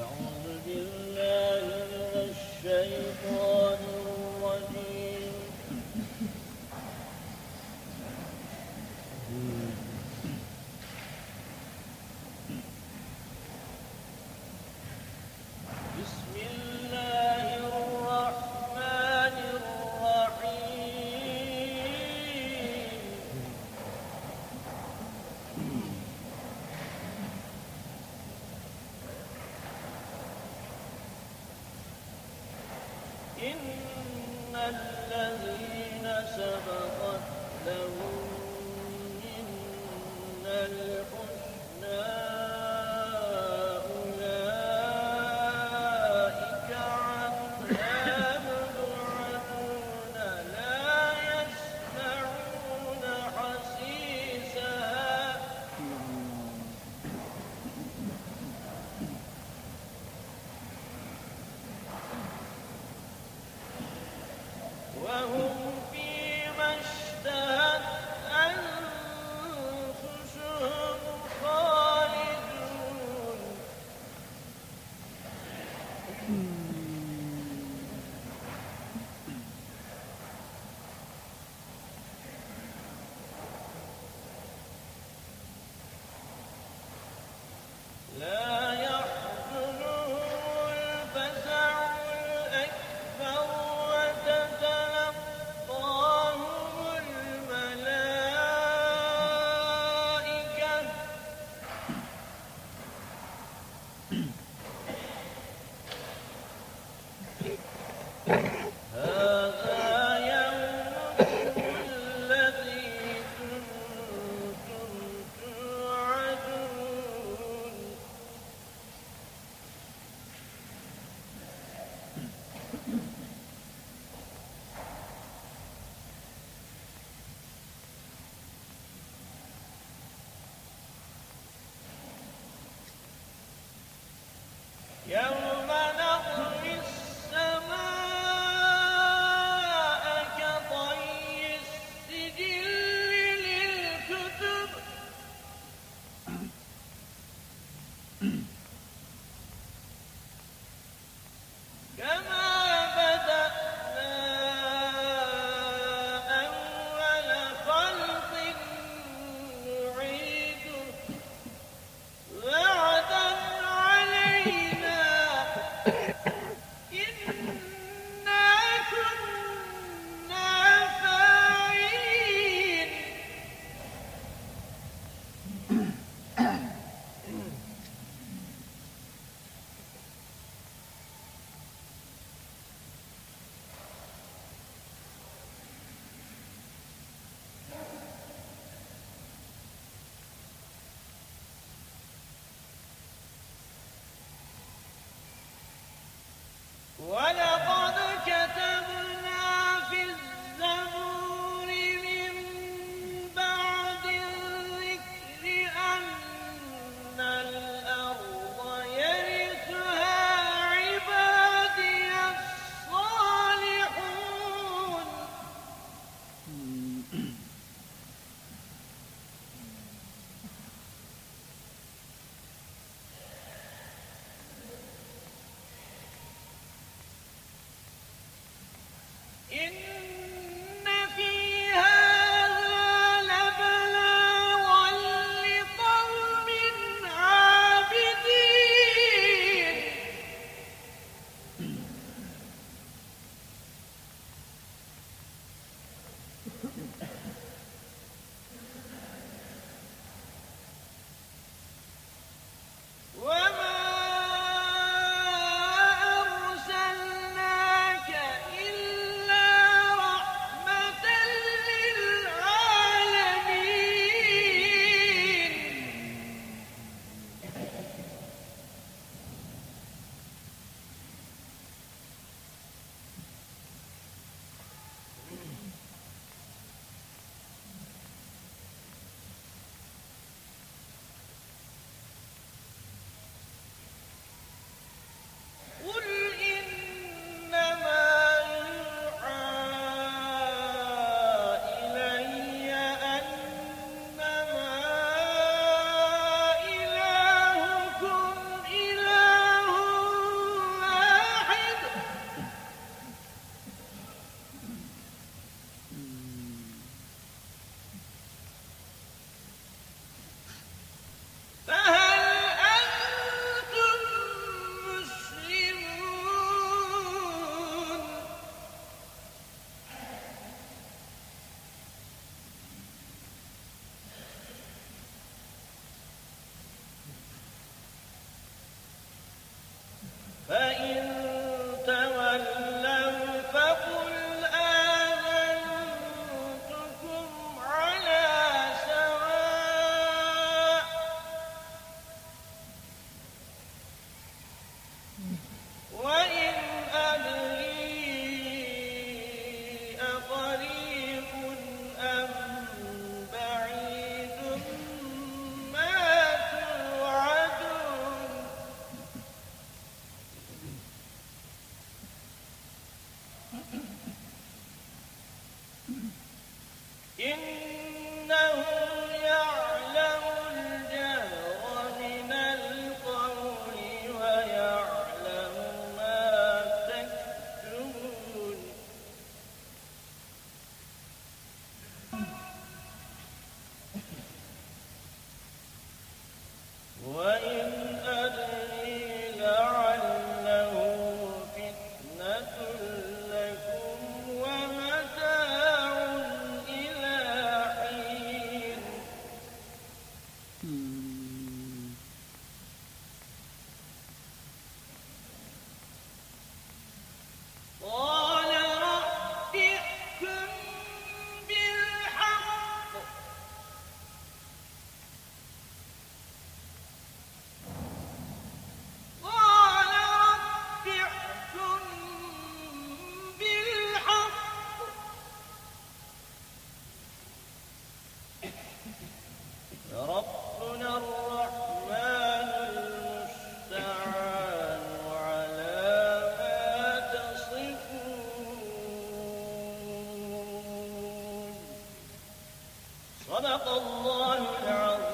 聊啊 فإن صدق الله العظيم